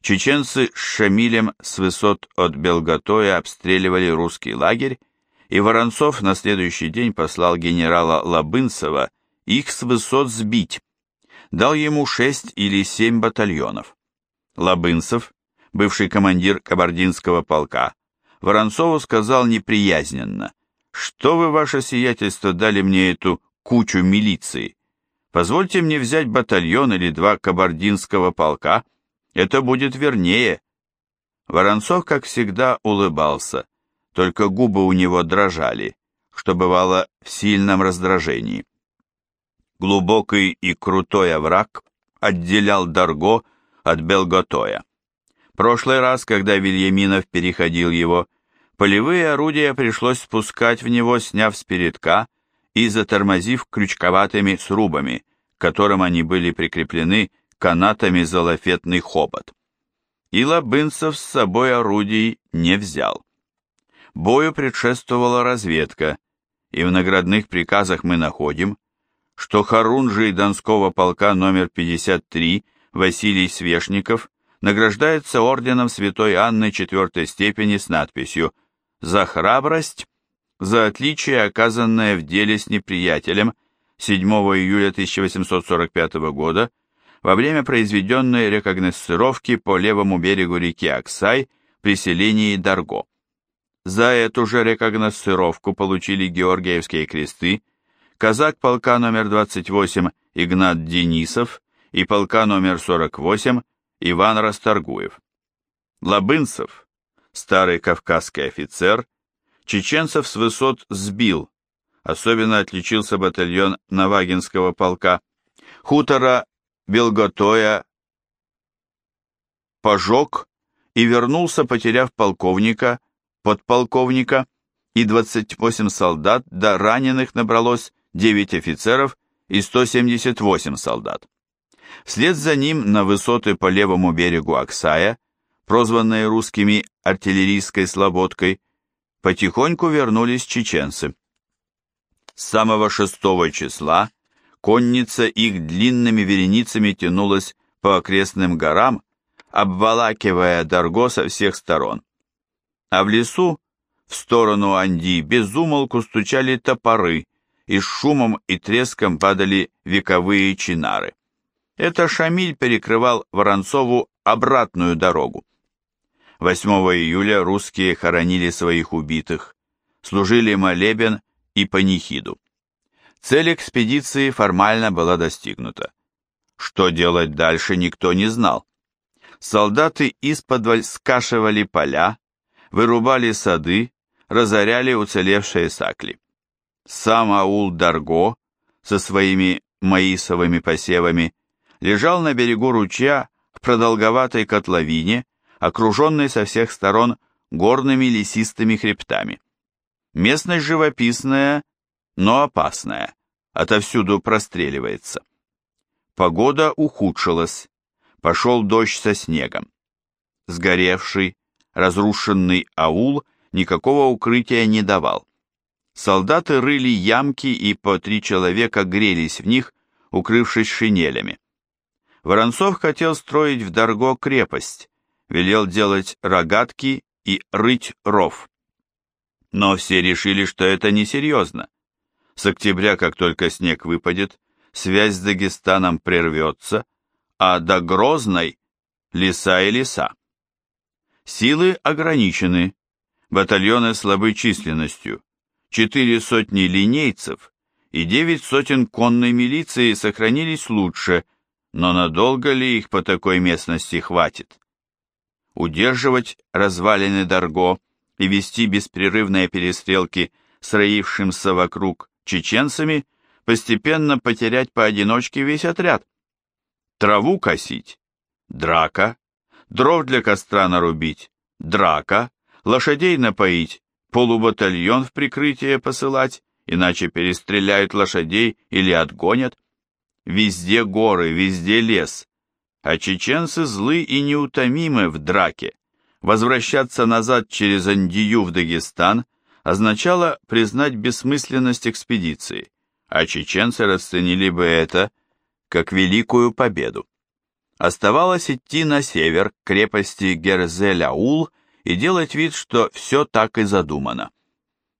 чеченцы с Шамилем с высот от Белготоя обстреливали русский лагерь, и Воронцов на следующий день послал генерала Лабынцева их с высот сбить, дал ему шесть или семь батальонов. Лабынцев, бывший командир кабардинского полка, Воронцову сказал неприязненно, «Что вы, ваше сиятельство, дали мне эту кучу милиции? Позвольте мне взять батальон или два кабардинского полка, это будет вернее». Воронцов, как всегда, улыбался, только губы у него дрожали, что бывало в сильном раздражении. Глубокий и крутой овраг отделял Дарго от Белготоя. Прошлый раз, когда Вильяминов переходил его, полевые орудия пришлось спускать в него, сняв с передка и затормозив крючковатыми срубами, к которым они были прикреплены канатами за лафетный хобот. И Лабынцев с собой орудий не взял. Бою предшествовала разведка, и в наградных приказах мы находим, что Харунжий Донского полка номер 53 Василий Свешников награждается орденом Святой Анны четвертой степени с надписью «За храбрость, за отличие, оказанное в деле с неприятелем 7 июля 1845 года во время произведенной рекогносцировки по левому берегу реки Аксай при селении Дарго». За эту же рекогносцировку получили Георгиевские кресты казак полка номер 28 Игнат Денисов и полка номер 48 Иван Расторгуев. Лабынцев, старый кавказский офицер, чеченцев с высот сбил, особенно отличился батальон Навагинского полка, хутора Белготоя пожег и вернулся, потеряв полковника, подполковника и 28 солдат, да раненых набралось 9 офицеров и 178 солдат. Вслед за ним на высоты по левому берегу Аксая, прозванные русскими артиллерийской слободкой, потихоньку вернулись чеченцы. С самого 6 числа конница их длинными вереницами тянулась по окрестным горам, обволакивая Дарго со всех сторон а в лесу в сторону Анди безумолку стучали топоры, и с шумом и треском падали вековые чинары. Это Шамиль перекрывал Воронцову обратную дорогу. 8 июля русские хоронили своих убитых, служили молебен и панихиду. Цель экспедиции формально была достигнута. Что делать дальше, никто не знал. Солдаты исподволь скашивали поля, вырубали сады, разоряли уцелевшие сакли. Сам аул Дарго со своими маисовыми посевами лежал на берегу ручья в продолговатой котловине, окруженной со всех сторон горными лесистыми хребтами. Местность живописная, но опасная, отовсюду простреливается. Погода ухудшилась, пошел дождь со снегом. Сгоревший, разрушенный аул никакого укрытия не давал. Солдаты рыли ямки и по три человека грелись в них, укрывшись шинелями. Воронцов хотел строить в Дарго крепость, велел делать рогатки и рыть ров. Но все решили, что это несерьезно. С октября, как только снег выпадет, связь с Дагестаном прервется, а до Грозной – леса и леса. Силы ограничены, батальоны слабы численностью, четыре сотни линейцев и девять сотен конной милиции сохранились лучше, но надолго ли их по такой местности хватит? Удерживать развалины Дарго и вести беспрерывные перестрелки с роившимся вокруг чеченцами, постепенно потерять поодиночке весь отряд. Траву косить, драка, дров для костра нарубить, драка, лошадей напоить, полубатальон в прикрытие посылать, иначе перестреляют лошадей или отгонят. Везде горы, везде лес, а чеченцы злы и неутомимы в драке. Возвращаться назад через Андию в Дагестан означало признать бессмысленность экспедиции, а чеченцы расценили бы это как великую победу. Оставалось идти на север к крепости Герзеляул и делать вид, что все так и задумано.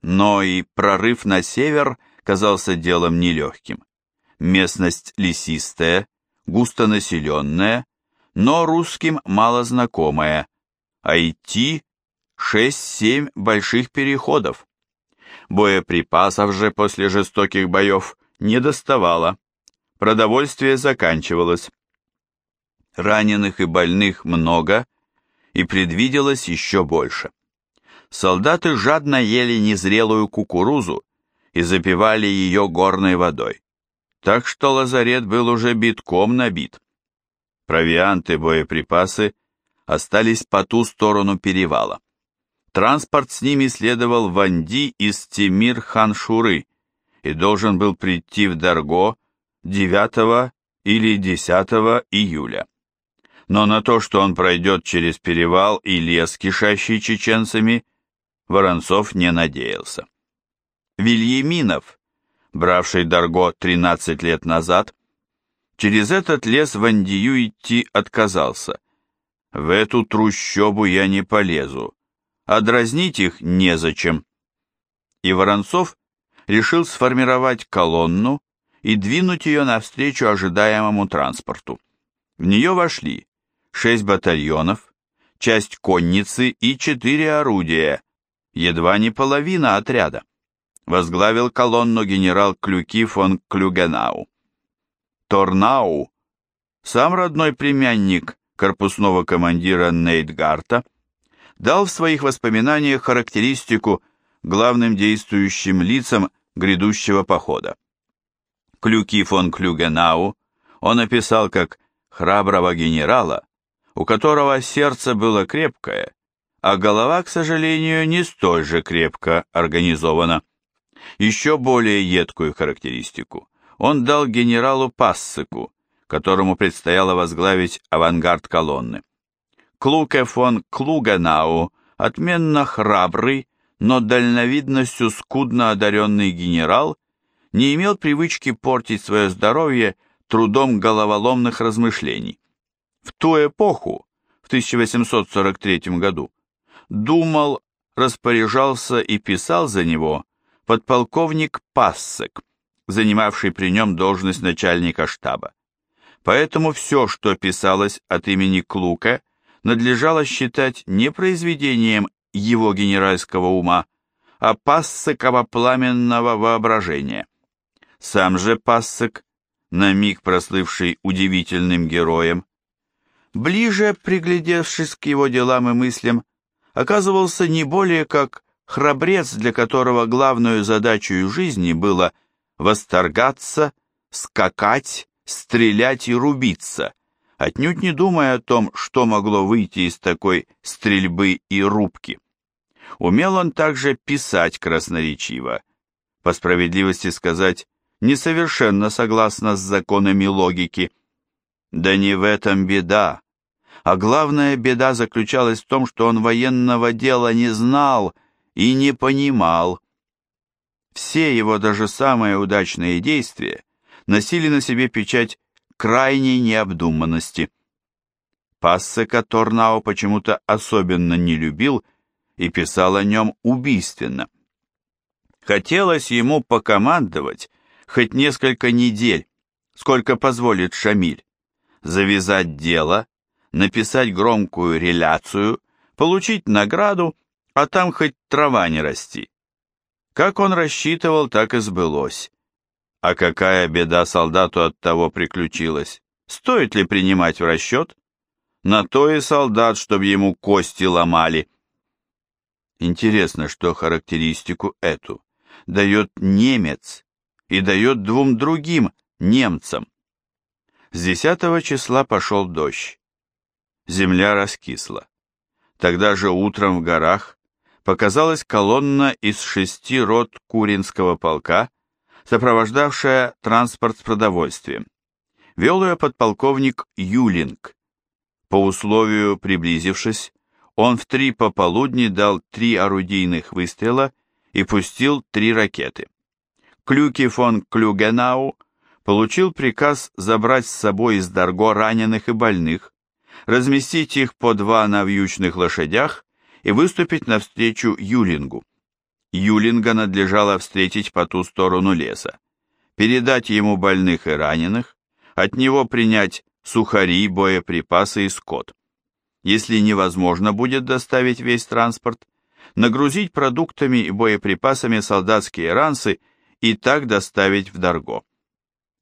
Но и прорыв на север казался делом нелегким. Местность лесистая, густонаселенная, но русским мало знакомая, а идти 6-7 больших переходов. Боеприпасов же после жестоких боев не доставало. Продовольствие заканчивалось. Раненых и больных много, и предвиделось еще больше. Солдаты жадно ели незрелую кукурузу и запивали ее горной водой. Так что лазарет был уже битком набит. Провианты, боеприпасы остались по ту сторону перевала. Транспорт с ними следовал в Анди из Тимир-Ханшуры и должен был прийти в Дарго 9 или 10 июля. Но на то, что он пройдет через перевал и лес, кишащий чеченцами, Воронцов не надеялся. Вильяминов, бравший Дарго 13 лет назад, через этот лес в Андию идти отказался. В эту трущобу я не полезу, а дразнить их незачем. И Воронцов решил сформировать колонну и двинуть ее навстречу ожидаемому транспорту. В нее вошли шесть батальонов, часть конницы и четыре орудия, едва не половина отряда. Возглавил колонну генерал Клюки фон Клюгенау. Торнау, сам родной племянник корпусного командира Нейтгарта, дал в своих воспоминаниях характеристику главным действующим лицам грядущего похода. Клюки фон Клюгенау он описал как храброго генерала, у которого сердце было крепкое, а голова, к сожалению, не столь же крепко организована. Еще более едкую характеристику он дал генералу Пассеку, которому предстояло возглавить авангард колонны. Клуке фон Клугенау, отменно храбрый, но дальновидностью скудно одаренный генерал, не имел привычки портить свое здоровье трудом головоломных размышлений. В ту эпоху, в 1843 году, думал, распоряжался и писал за него подполковник Пассек, занимавший при нем должность начальника штаба. Поэтому все, что писалось от имени Клука, надлежало считать не произведением его генеральского ума, а пассекова пламенного воображения. Сам же пассек, на миг прослывший удивительным героем, ближе приглядевшись к его делам и мыслям, оказывался не более как храбрец, для которого главную задачей жизни было восторгаться, скакать, стрелять и рубиться, отнюдь не думая о том, что могло выйти из такой стрельбы и рубки. Умел он также писать красноречиво, по справедливости сказать, несовершенно согласно с законами логики. Да не в этом беда, а главная беда заключалась в том, что он военного дела не знал и не понимал. Все его даже самые удачные действия носили на себе печать крайней необдуманности. Пассека Торнау почему-то особенно не любил и писал о нем убийственно. Хотелось ему покомандовать хоть несколько недель, сколько позволит Шамиль, завязать дело, написать громкую реляцию, получить награду, а там хоть трава не расти. Как он рассчитывал, так и сбылось. А какая беда солдату от того приключилась? Стоит ли принимать в расчет? На то и солдат, чтобы ему кости ломали. Интересно, что характеристику эту дает немец и дает двум другим немцам. С 10 числа пошел дождь. Земля раскисла. Тогда же утром в горах показалась колонна из шести рот Куринского полка, сопровождавшая транспорт с продовольствием. Вел ее подполковник Юлинг. По условию приблизившись, он в три пополудни дал три орудийных выстрела и пустил три ракеты. Клюки фон Клюгенау получил приказ забрать с собой из Дарго раненых и больных, разместить их по два на вьючных лошадях и выступить навстречу Юлингу. Юлинга надлежало встретить по ту сторону леса, передать ему больных и раненых, от него принять сухари, боеприпасы и скот. Если невозможно будет доставить весь транспорт, нагрузить продуктами и боеприпасами солдатские ранцы и так доставить в Дарго.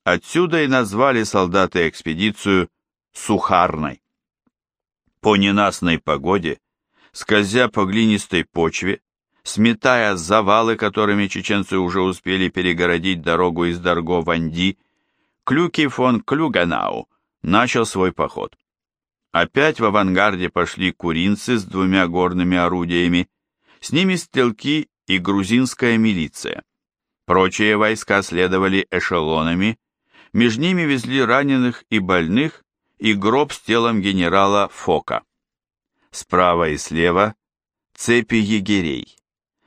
Отсюда и назвали солдаты экспедицию «Сухарной». По ненастной погоде, скользя по глинистой почве, сметая завалы, которыми чеченцы уже успели перегородить дорогу из Дарго в Анди, Клюки фон Клюганау начал свой поход. Опять в авангарде пошли куринцы с двумя горными орудиями, с ними стрелки и грузинская милиция. Прочие войска следовали эшелонами, между ними везли раненых и больных и гроб с телом генерала Фока. Справа и слева цепи егерей.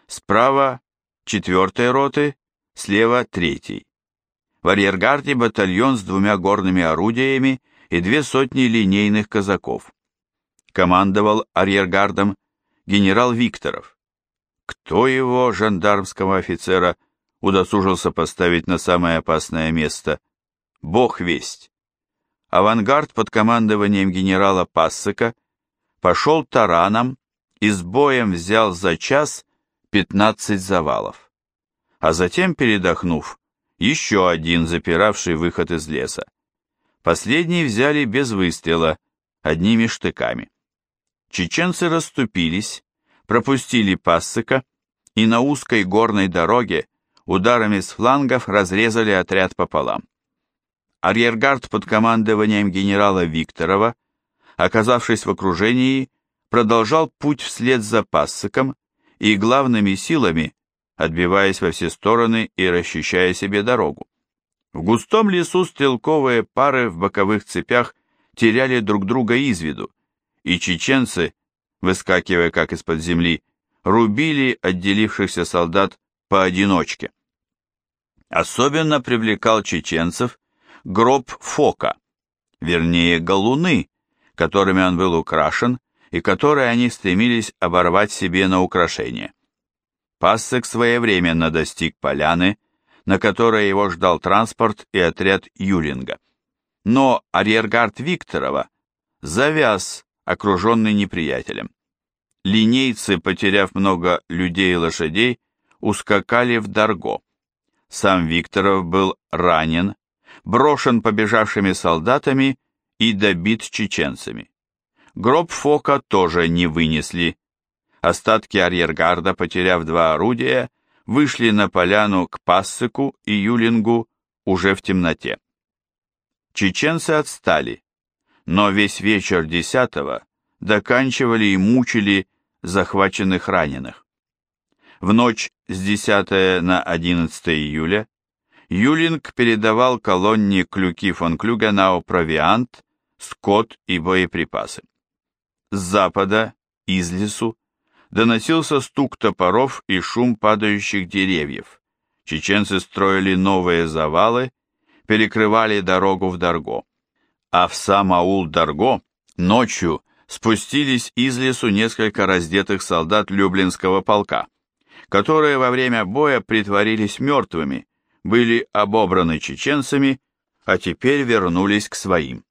Справа четвертой роты, слева третий. В арьергарде батальон с двумя горными орудиями и две сотни линейных казаков. Командовал арьергардом генерал Викторов. Кто его, жандармского офицера, удосужился поставить на самое опасное место? Бог весть. Авангард под командованием генерала Пассека пошел тараном и с боем взял за час 15 завалов. А затем, передохнув, еще один запиравший выход из леса. Последний взяли без выстрела, одними штыками. Чеченцы расступились, пропустили пассыка и на узкой горной дороге ударами с флангов разрезали отряд пополам. Арьергард под командованием генерала Викторова, оказавшись в окружении, продолжал путь вслед за пассыком и главными силами отбиваясь во все стороны и расчищая себе дорогу. В густом лесу стрелковые пары в боковых цепях теряли друг друга из виду, и чеченцы, выскакивая как из-под земли, рубили отделившихся солдат поодиночке. Особенно привлекал чеченцев гроб Фока, вернее галуны, которыми он был украшен и которые они стремились оборвать себе на украшение. Пассек своевременно достиг поляны, на которой его ждал транспорт и отряд Юлинга. Но арьергард Викторова завяз, окруженный неприятелем. Линейцы, потеряв много людей и лошадей, ускакали в Дарго. Сам Викторов был ранен, брошен побежавшими солдатами и добит чеченцами. Гроб Фока тоже не вынесли, Остатки арьергарда, потеряв два орудия, вышли на поляну к Пассыку и Юлингу уже в темноте. Чеченцы отстали, но весь вечер десятого доканчивали и мучили захваченных раненых. В ночь с 10 на 11 июля Юлинг передавал колонне Клюки фон Клюгенау провиант, скот и боеприпасы. С запада, из лесу, доносился стук топоров и шум падающих деревьев. Чеченцы строили новые завалы, перекрывали дорогу в Дарго. А в сам аул Дарго ночью спустились из лесу несколько раздетых солдат Люблинского полка, которые во время боя притворились мертвыми, были обобраны чеченцами, а теперь вернулись к своим.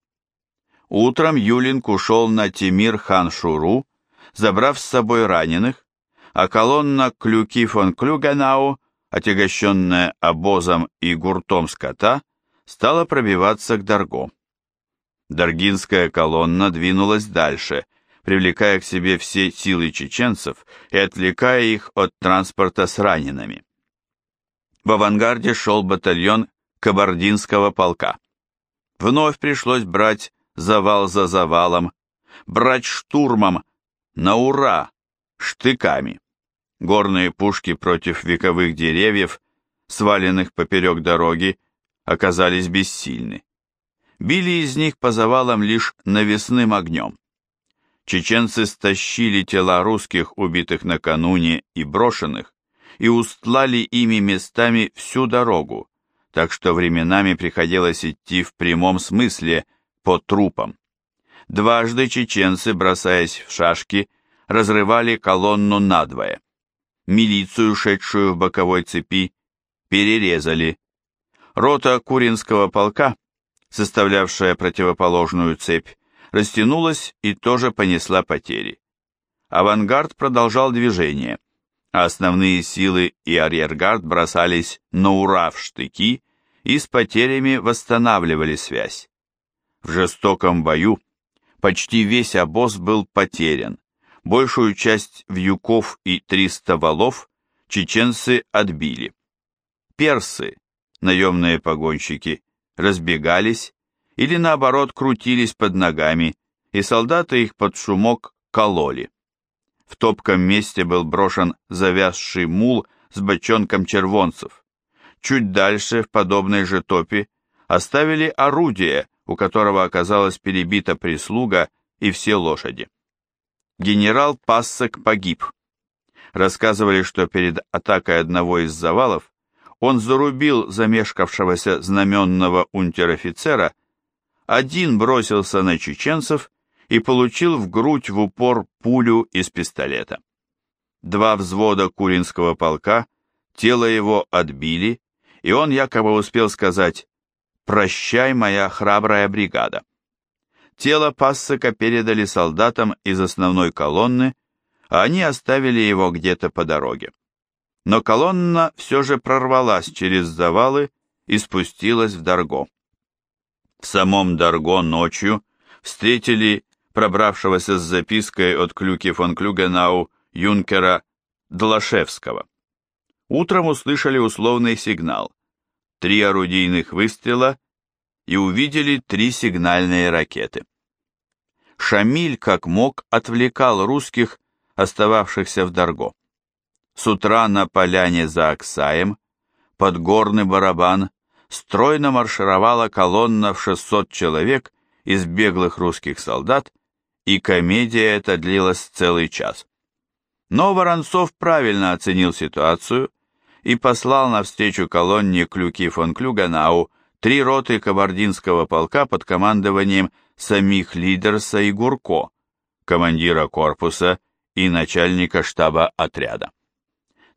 Утром Юлинг ушел на Тимир-хан-Шуру, забрав с собой раненых, а колонна Клюки фон Клюгенау, отягощенная обозом и гуртом скота, стала пробиваться к Дарго. Даргинская колонна двинулась дальше, привлекая к себе все силы чеченцев и отвлекая их от транспорта с ранеными. В авангарде шел батальон Кабардинского полка. Вновь пришлось брать завал за завалом, брать штурмом на ура, штыками. Горные пушки против вековых деревьев, сваленных поперек дороги, оказались бессильны. Били из них по завалам лишь навесным огнем. Чеченцы стащили тела русских, убитых накануне и брошенных, и устлали ими местами всю дорогу, так что временами приходилось идти в прямом смысле по трупам. Дважды чеченцы, бросаясь в шашки, разрывали колонну надвое. Милицию, шедшую в боковой цепи, перерезали. Рота Куринского полка, составлявшая противоположную цепь, растянулась и тоже понесла потери. Авангард продолжал движение, а основные силы и арьергард бросались на ура в штыки и с потерями восстанавливали связь. В жестоком бою почти весь обоз был потерян, большую часть вьюков и 300 валов чеченцы отбили. Персы, наемные погонщики, разбегались или наоборот крутились под ногами, и солдаты их под шумок кололи. В топком месте был брошен завязший мул с бочонком червонцев. Чуть дальше, в подобной же топе, оставили орудие, у которого оказалась перебита прислуга и все лошади. Генерал Пассек погиб. Рассказывали, что перед атакой одного из завалов он зарубил замешкавшегося знаменного унтер-офицера, один бросился на чеченцев и получил в грудь в упор пулю из пистолета. Два взвода Куринского полка, тело его отбили, и он якобы успел сказать «Прощай, моя храбрая бригада». Тело Пассека передали солдатам из основной колонны, а они оставили его где-то по дороге. Но колонна все же прорвалась через завалы и спустилась в Дарго. В самом Дарго ночью встретили пробравшегося с запиской от Клюки фон Клюгенау юнкера Длашевского. Утром услышали условный сигнал. Три орудийных выстрела и увидели три сигнальные ракеты. Шамиль, как мог, отвлекал русских, остававшихся в Дарго. С утра на поляне за Оксаем, под горный барабан, стройно маршировала колонна в 600 человек из беглых русских солдат и комедия эта длилась целый час. Но Воронцов правильно оценил ситуацию и послал навстречу колонне Клюки фон Клюганау три роты кабардинского полка под командованием самих Лидерса и Гурко, командира корпуса и начальника штаба отряда.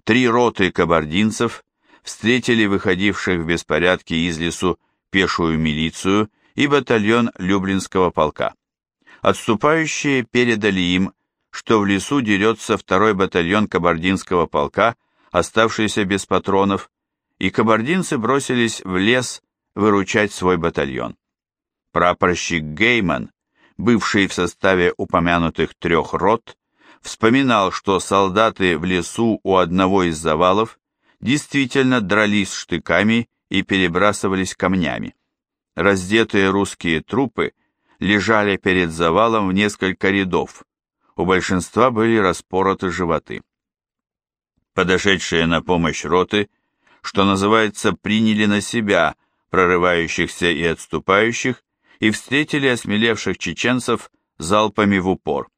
Три роты кабардинцев встретили выходивших в беспорядке из лесу пешую милицию и батальон Люблинского полка. Отступающие передали им, что в лесу дерется второй батальон кабардинского полка, оставшийся без патронов, и кабардинцы бросились в лес выручать свой батальон. Прапорщик Гейман, бывший в составе упомянутых трех рот, вспоминал, что солдаты в лесу у одного из завалов действительно дрались штыками и перебрасывались камнями. Раздетые русские трупы лежали перед завалом в несколько рядов. У большинства были распороты животы. Подошедшие на помощь роты, что называется, приняли на себя прорывающихся и отступающих и встретили осмелевших чеченцев залпами в упор.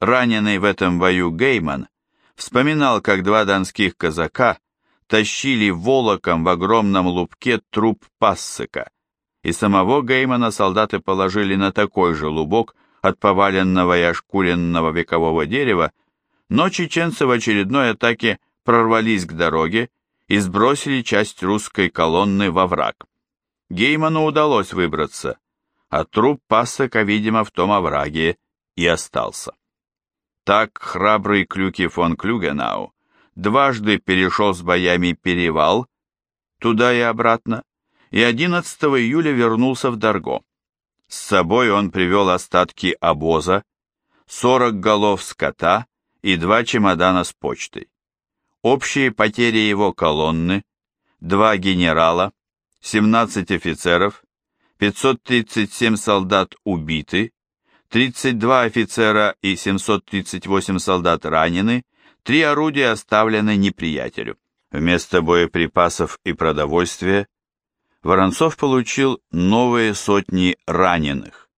Раненый в этом бою Гейман вспоминал, как два донских казака тащили волоком в огромном лупке труп пассыка, и самого Геймана солдаты положили на такой же лубок от поваленного и ошкуренного векового дерева, но чеченцы в очередной атаке прорвались к дороге и сбросили часть русской колонны во враг. Гейману удалось выбраться, а труп пассака, видимо, в том овраге и остался. Так храбрый Клюки фон Клюгенау дважды перешел с боями перевал, туда и обратно, и 11 июля вернулся в Дарго. С собой он привел остатки обоза, 40 голов скота и два чемодана с почтой. Общие потери его колонны, два генерала, 17 офицеров, 537 солдат убиты, 32 офицера и 738 солдат ранены, три орудия оставлены неприятелю. Вместо боеприпасов и продовольствия Воронцов получил новые сотни раненых.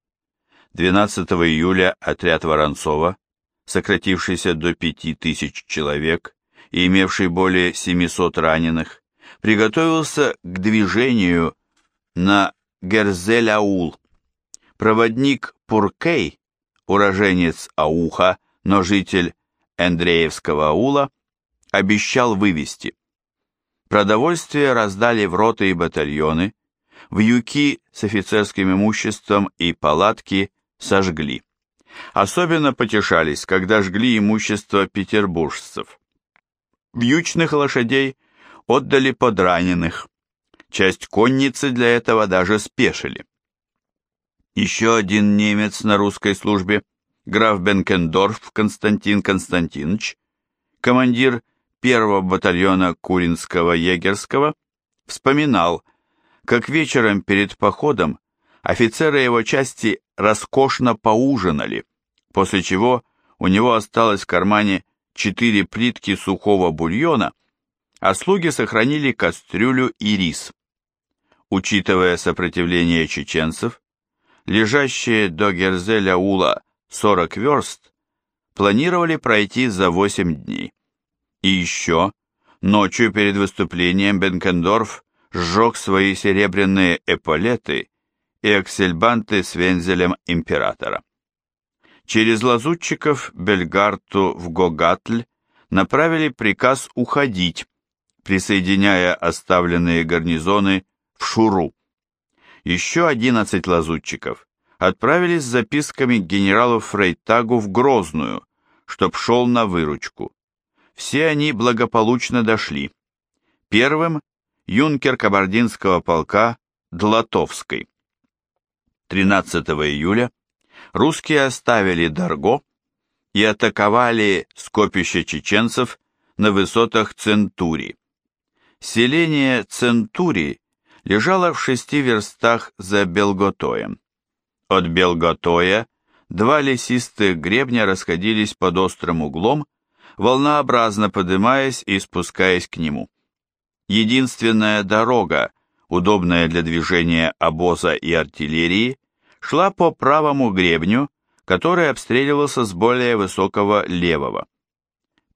12 июля отряд Воронцова, сократившийся до 5000 человек и имевший более 700 раненых, приготовился к движению на Герзель-Аул. Проводник Пуркей, уроженец Ауха, но житель Андреевского аула, обещал вывести. Продовольствие раздали в роты и батальоны, вьюки с офицерским имуществом и палатки сожгли. Особенно потешались, когда жгли имущество петербуржцев. Вьючных лошадей отдали под раненых. Часть конницы для этого даже спешили. Еще один немец на русской службе, граф Бенкендорф Константин Константинович, командир первого батальона Куринского егерского, вспоминал, как вечером перед походом офицеры его части роскошно поужинали, после чего у него осталось в кармане четыре плитки сухого бульона, а слуги сохранили кастрюлю и рис. Учитывая сопротивление чеченцев, лежащие до Герзеля-Ула 40 верст, планировали пройти за 8 дней. И еще, ночью перед выступлением Бенкендорф сжег свои серебряные эполеты и аксельбанты с вензелем императора. Через лазутчиков Бельгарту в Гогатль направили приказ уходить, присоединяя оставленные гарнизоны в Шуру. Еще 11 лазутчиков отправились с записками к генералу Фрейтагу в Грозную, чтоб шел на выручку. Все они благополучно дошли. Первым юнкер кабардинского полка Длатовской. 13 июля русские оставили Дарго и атаковали скопище чеченцев на высотах Центури. Селение Центури лежало в шести верстах за Белготоем. От Белготоя два лесистых гребня расходились под острым углом, волнообразно поднимаясь и спускаясь к нему. Единственная дорога, удобная для движения обоза и артиллерии, шла по правому гребню, который обстреливался с более высокого левого.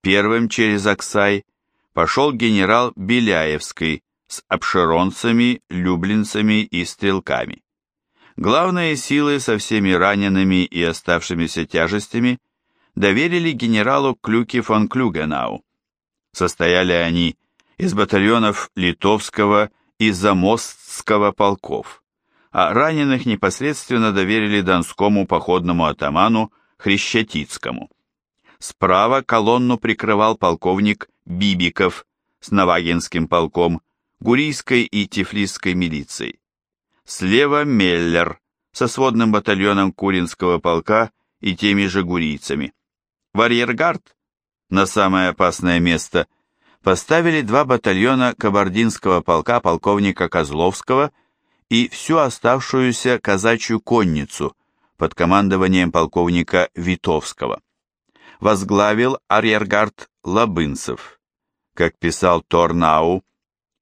Первым через Оксай пошел генерал Беляевский с обширонцами, люблинцами и стрелками. Главные силы со всеми ранеными и оставшимися тяжестями доверили генералу Клюке фон Клюгенау. Состояли они из батальонов Литовского и Замостского полков а раненых непосредственно доверили донскому походному атаману Хрещатицкому. Справа колонну прикрывал полковник Бибиков с Навагинским полком, Гурийской и Тифлисской милицией. Слева Меллер со сводным батальоном Куринского полка и теми же гурийцами. В арьергард, на самое опасное место, поставили два батальона кабардинского полка полковника Козловского и всю оставшуюся казачью конницу под командованием полковника Витовского. Возглавил арьергард Лабынцев. Как писал Торнау,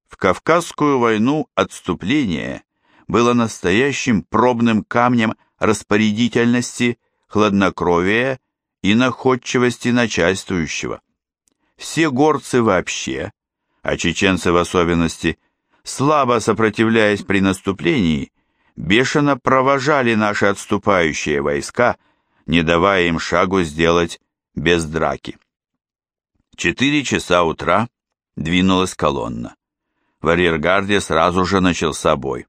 в Кавказскую войну отступление было настоящим пробным камнем распорядительности, хладнокровия и находчивости начальствующего. Все горцы вообще, а чеченцы в особенности, слабо сопротивляясь при наступлении, бешено провожали наши отступающие войска, не давая им шагу сделать без драки. Четыре часа утра двинулась колонна. В арьергарде сразу же начался бой.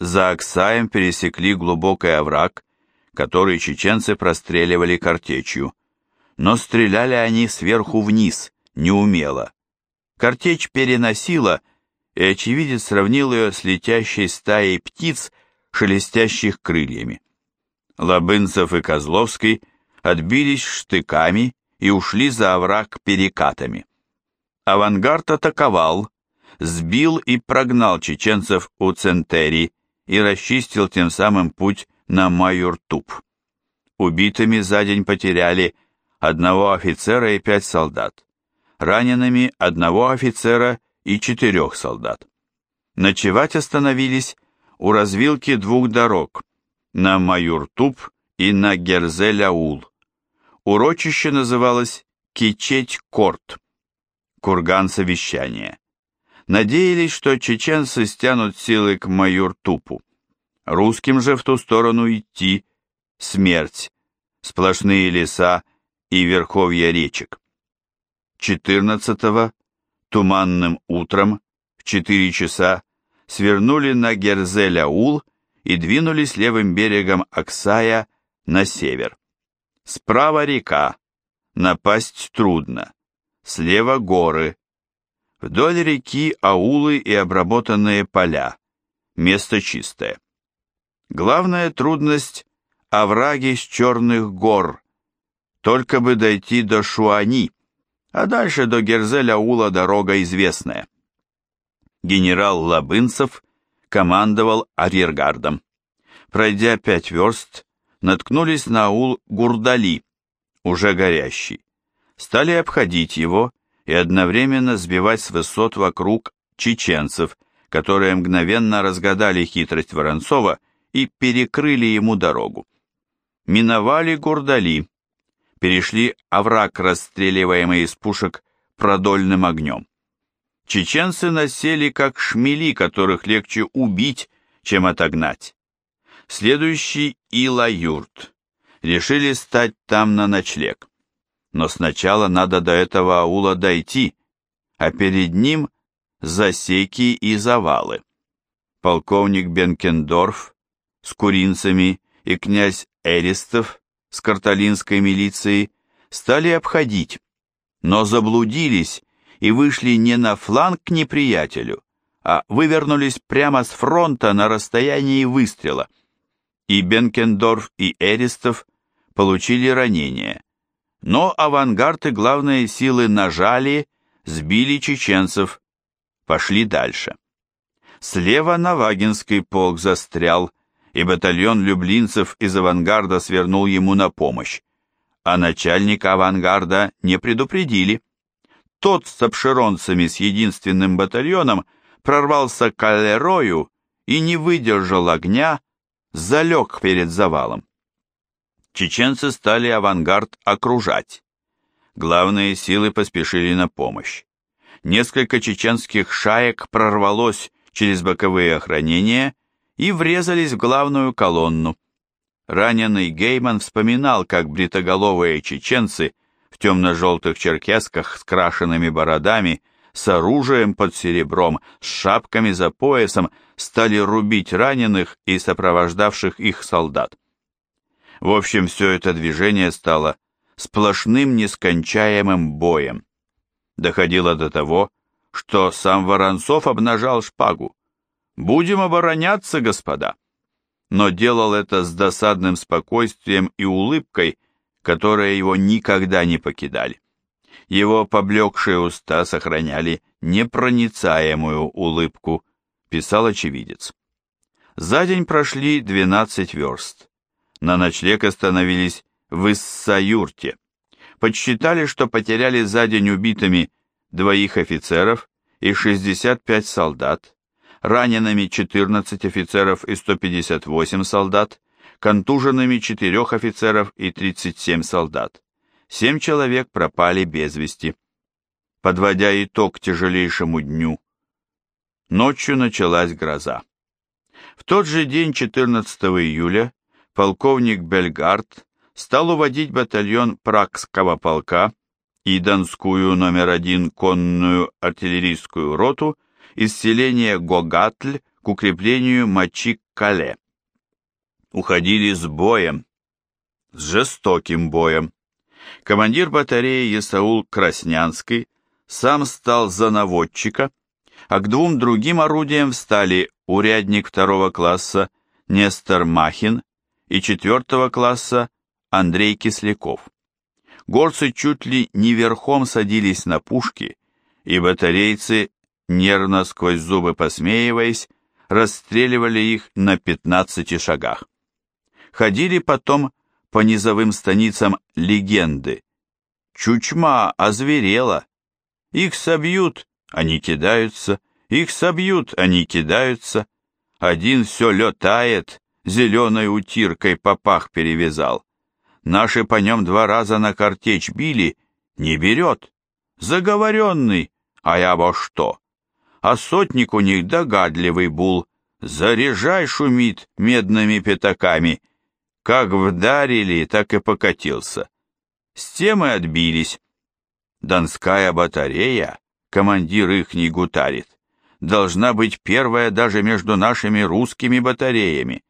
За Оксаем пересекли глубокий овраг, который чеченцы простреливали картечью, но стреляли они сверху вниз, неумело. Картечь переносила и очевидец сравнил ее с летящей стаей птиц, шелестящих крыльями. Лобынцев и Козловский отбились штыками и ушли за овраг перекатами. Авангард атаковал, сбил и прогнал чеченцев у Центери и расчистил тем самым путь на Майортуп. Убитыми за день потеряли одного офицера и пять солдат, ранеными одного офицера и четырех солдат. Ночевать остановились у развилки двух дорог, на Маюртуп и на Герзеляул. Урочище называлось Кичеть-Корт, курган совещания. Надеялись, что чеченцы стянут силы к Майюртупу. Русским же в ту сторону идти – смерть, сплошные леса и верховья речек. 14-го туманным утром в 4 часа свернули на Герзель-Аул и двинулись левым берегом Аксая на север. Справа река, напасть трудно, слева горы. Вдоль реки аулы и обработанные поля, место чистое. Главная трудность – овраги с черных гор, только бы дойти до Шуани, а дальше до Герзеля-Аула дорога известная. Генерал Лабынцев командовал арьергардом. Пройдя пять верст, наткнулись на аул Гурдали, уже горящий. Стали обходить его и одновременно сбивать с высот вокруг чеченцев, которые мгновенно разгадали хитрость Воронцова и перекрыли ему дорогу. Миновали Гурдали, перешли овраг, расстреливаемый из пушек продольным огнем. Чеченцы насели как шмели, которых легче убить, чем отогнать. Следующий Ила-Юрт. Решили стать там на ночлег. Но сначала надо до этого аула дойти, а перед ним засеки и завалы. Полковник Бенкендорф с куринцами и князь Эристов с карталинской милицией стали обходить, но заблудились и вышли не на фланг к неприятелю, а вывернулись прямо с фронта на расстоянии выстрела. И Бенкендорф, и Эристов получили ранения. Но авангард и главные силы нажали, сбили чеченцев, пошли дальше. Слева Навагинский полк застрял, и батальон люблинцев из авангарда свернул ему на помощь, а начальника авангарда не предупредили. Тот с обширонцами с единственным батальоном прорвался к Аллерою и не выдержал огня, залег перед завалом. Чеченцы стали авангард окружать. Главные силы поспешили на помощь. Несколько чеченских шаек прорвалось через боковые охранения и врезались в главную колонну. Раненый Гейман вспоминал, как бритоголовые чеченцы в темно-желтых черкесках с крашенными бородами, с оружием под серебром, с шапками за поясом стали рубить раненых и сопровождавших их солдат. В общем, все это движение стало сплошным нескончаемым боем. Доходило до того, что сам Воронцов обнажал шпагу. Будем обороняться, господа. Но делал это с досадным спокойствием и улыбкой, которые его никогда не покидали. Его поблекшие уста сохраняли непроницаемую улыбку, писал очевидец. За день прошли 12 верст. На ночлег остановились в Иссаюрте. Подсчитали, что потеряли за день убитыми двоих офицеров и 65 солдат, ранеными 14 офицеров и 158 солдат, контуженными 4 офицеров и 37 солдат. Семь человек пропали без вести. Подводя итог тяжелейшему дню, ночью началась гроза. В тот же день, 14 июля, полковник Бельгард стал уводить батальон Пракского полка и Донскую номер один конную артиллерийскую роту из селения Гогатль к укреплению Мачик-Кале. Уходили с боем, с жестоким боем. Командир батареи Есаул Краснянский сам стал за наводчика, а к двум другим орудиям встали урядник второго класса Нестор Махин и четвертого класса Андрей Кисляков. Горцы чуть ли не верхом садились на пушки, и батарейцы нервно сквозь зубы посмеиваясь, расстреливали их на пятнадцати шагах. Ходили потом по низовым станицам легенды. Чучма озверела. Их собьют, они кидаются, их собьют, они кидаются. Один все летает, зеленой утиркой попах перевязал. Наши по нем два раза на картечь били, не берет. Заговоренный, а я во что? А сотник у них догадливый был. Заряжай, шумит медными пятаками. Как вдарили, так и покатился. С тем и отбились. Донская батарея, командир ихний гутарит, должна быть первая даже между нашими русскими батареями.